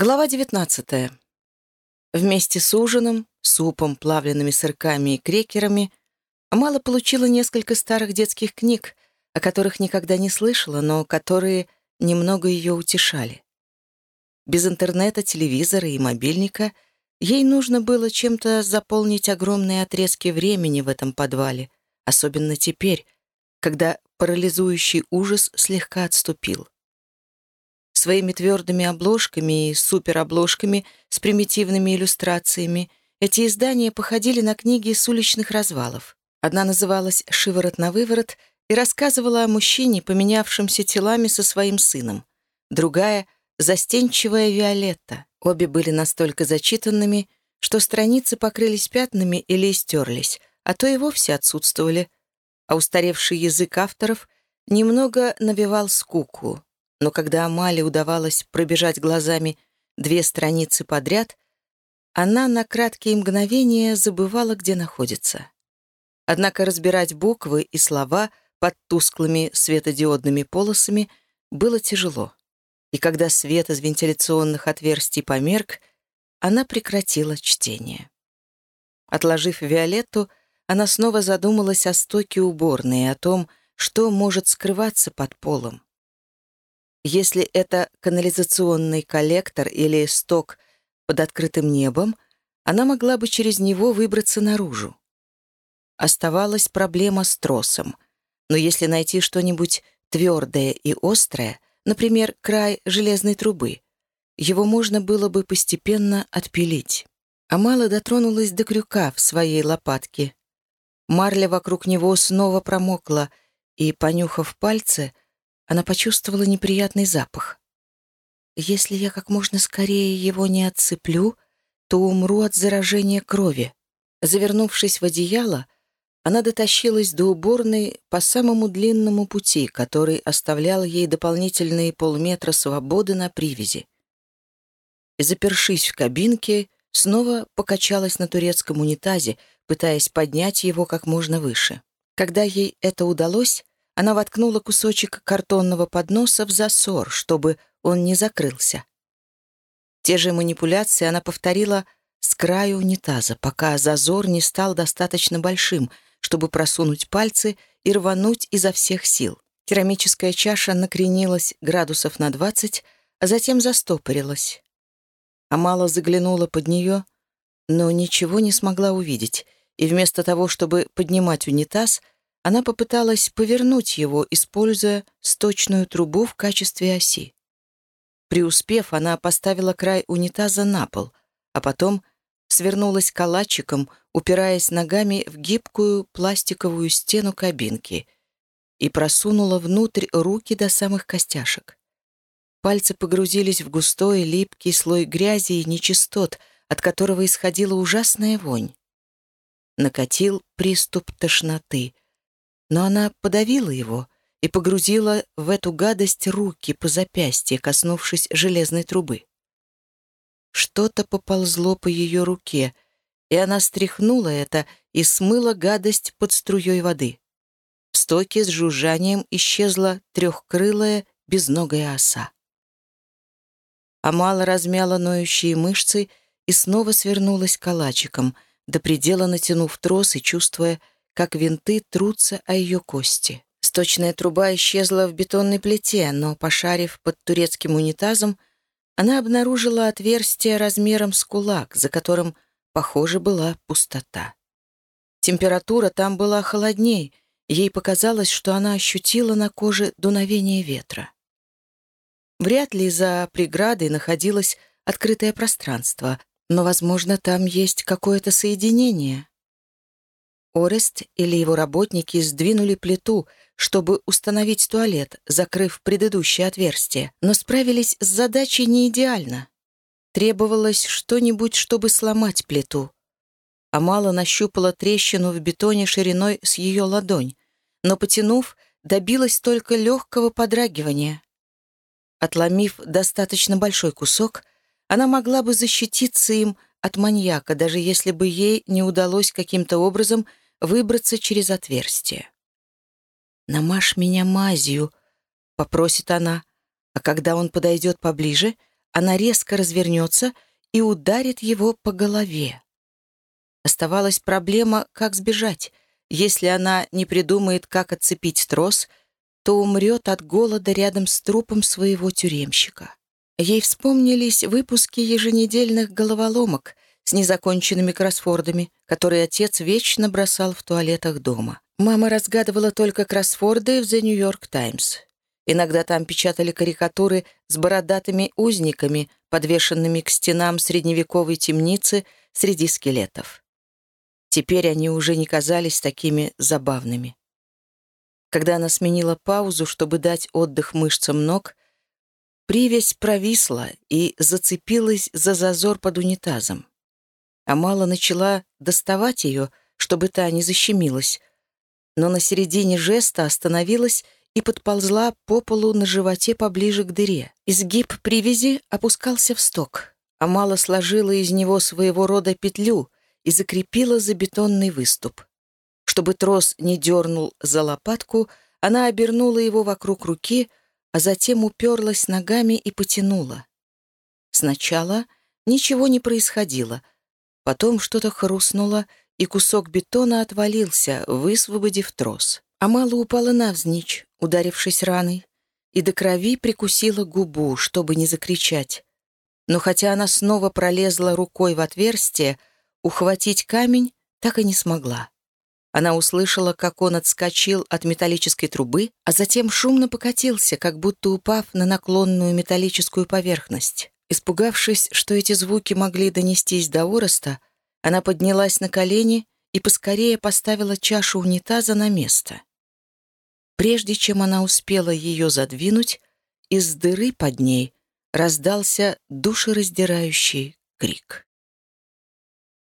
Глава 19. Вместе с ужином, супом, плавленными сырками и крекерами Амала получила несколько старых детских книг, о которых никогда не слышала, но которые немного ее утешали. Без интернета, телевизора и мобильника ей нужно было чем-то заполнить огромные отрезки времени в этом подвале, особенно теперь, когда парализующий ужас слегка отступил. Своими твердыми обложками и суперобложками с примитивными иллюстрациями эти издания походили на книги с уличных развалов. Одна называлась «Шиворот на выворот» и рассказывала о мужчине, поменявшемся телами со своим сыном. Другая — «Застенчивая Виолетта». Обе были настолько зачитанными, что страницы покрылись пятнами или истерлись, а то и вовсе отсутствовали. А устаревший язык авторов немного навевал скуку, но когда Амале удавалось пробежать глазами две страницы подряд, она на краткие мгновения забывала, где находится. Однако разбирать буквы и слова под тусклыми светодиодными полосами было тяжело. И когда свет из вентиляционных отверстий померк, она прекратила чтение. Отложив Виолетту, она снова задумалась о стоке уборной и о том, что может скрываться под полом. Если это канализационный коллектор или сток под открытым небом, она могла бы через него выбраться наружу. Оставалась проблема с тросом. Но если найти что-нибудь твердое и острое, например, край железной трубы, его можно было бы постепенно отпилить. Амала дотронулась до крюка в своей лопатке. Марля вокруг него снова промокла, и, понюхав пальцы, она почувствовала неприятный запах. «Если я как можно скорее его не отцеплю, то умру от заражения крови». Завернувшись в одеяло, она дотащилась до уборной по самому длинному пути, который оставлял ей дополнительные полметра свободы на привязи. Запершись в кабинке, снова покачалась на турецком унитазе, пытаясь поднять его как можно выше. Когда ей это удалось, она воткнула кусочек картонного подноса в засор, чтобы он не закрылся. Те же манипуляции она повторила с краю унитаза, пока зазор не стал достаточно большим, чтобы просунуть пальцы и рвануть изо всех сил. Керамическая чаша накренилась градусов на 20, а затем застопорилась. Амала заглянула под нее, но ничего не смогла увидеть, и вместо того, чтобы поднимать унитаз — она попыталась повернуть его, используя сточную трубу в качестве оси. Преуспев, она поставила край унитаза на пол, а потом свернулась калачиком, упираясь ногами в гибкую пластиковую стену кабинки и просунула внутрь руки до самых костяшек. Пальцы погрузились в густой, липкий слой грязи и нечистот, от которого исходила ужасная вонь. Накатил приступ тошноты, но она подавила его и погрузила в эту гадость руки по запястье, коснувшись железной трубы. Что-то поползло по ее руке, и она стряхнула это и смыла гадость под струей воды. В стоке с жужжанием исчезла трехкрылая безногая оса. Амала размяла ноющие мышцы и снова свернулась калачиком, до предела натянув трос и чувствуя, как винты трутся о ее кости. Сточная труба исчезла в бетонной плите, но, пошарив под турецким унитазом, она обнаружила отверстие размером с кулак, за которым, похоже, была пустота. Температура там была холодней, ей показалось, что она ощутила на коже дуновение ветра. Вряд ли за преградой находилось открытое пространство, но, возможно, там есть какое-то соединение. Орест или его работники сдвинули плиту, чтобы установить туалет, закрыв предыдущее отверстие, но справились с задачей не идеально. Требовалось что-нибудь, чтобы сломать плиту. Амала нащупала трещину в бетоне шириной с ее ладонь, но, потянув, добилась только легкого подрагивания. Отломив достаточно большой кусок, она могла бы защититься им от маньяка, даже если бы ей не удалось каким-то образом выбраться через отверстие. «Намажь меня мазью», — попросит она, а когда он подойдет поближе, она резко развернется и ударит его по голове. Оставалась проблема, как сбежать. Если она не придумает, как отцепить трос, то умрет от голода рядом с трупом своего тюремщика. Ей вспомнились выпуски еженедельных головоломок с незаконченными кроссфордами, которые отец вечно бросал в туалетах дома. Мама разгадывала только кроссфорды в The New York Times. Иногда там печатали карикатуры с бородатыми узниками, подвешенными к стенам средневековой темницы среди скелетов. Теперь они уже не казались такими забавными. Когда она сменила паузу, чтобы дать отдых мышцам ног, привязь провисла и зацепилась за зазор под унитазом. Амала начала доставать ее, чтобы та не защемилась, но на середине жеста остановилась и подползла по полу на животе поближе к дыре. Изгиб привязи опускался в сток. Амала сложила из него своего рода петлю и закрепила за бетонный выступ. Чтобы трос не дернул за лопатку, она обернула его вокруг руки, а затем уперлась ногами и потянула. Сначала ничего не происходило, потом что-то хрустнуло, и кусок бетона отвалился, высвободив трос. Амала упала навзничь, ударившись раной, и до крови прикусила губу, чтобы не закричать. Но хотя она снова пролезла рукой в отверстие, ухватить камень так и не смогла. Она услышала, как он отскочил от металлической трубы, а затем шумно покатился, как будто упав на наклонную металлическую поверхность. Испугавшись, что эти звуки могли донестись до Ороста, она поднялась на колени и поскорее поставила чашу унитаза на место. Прежде чем она успела ее задвинуть, из дыры под ней раздался душераздирающий крик.